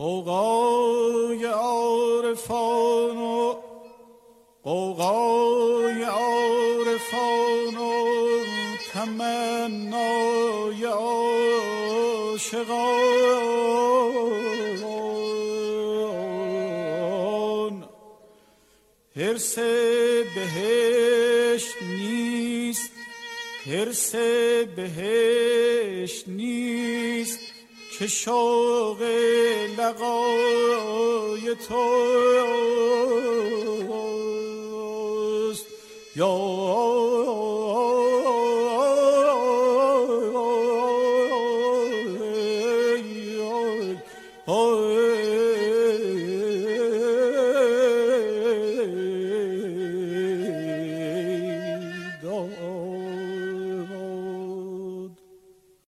قوقای عارفان و قوقای عارفان و تمنای عاشقان حرس بهشت نیست حرس بهشت نیست که شوق لقای توست. یا Oh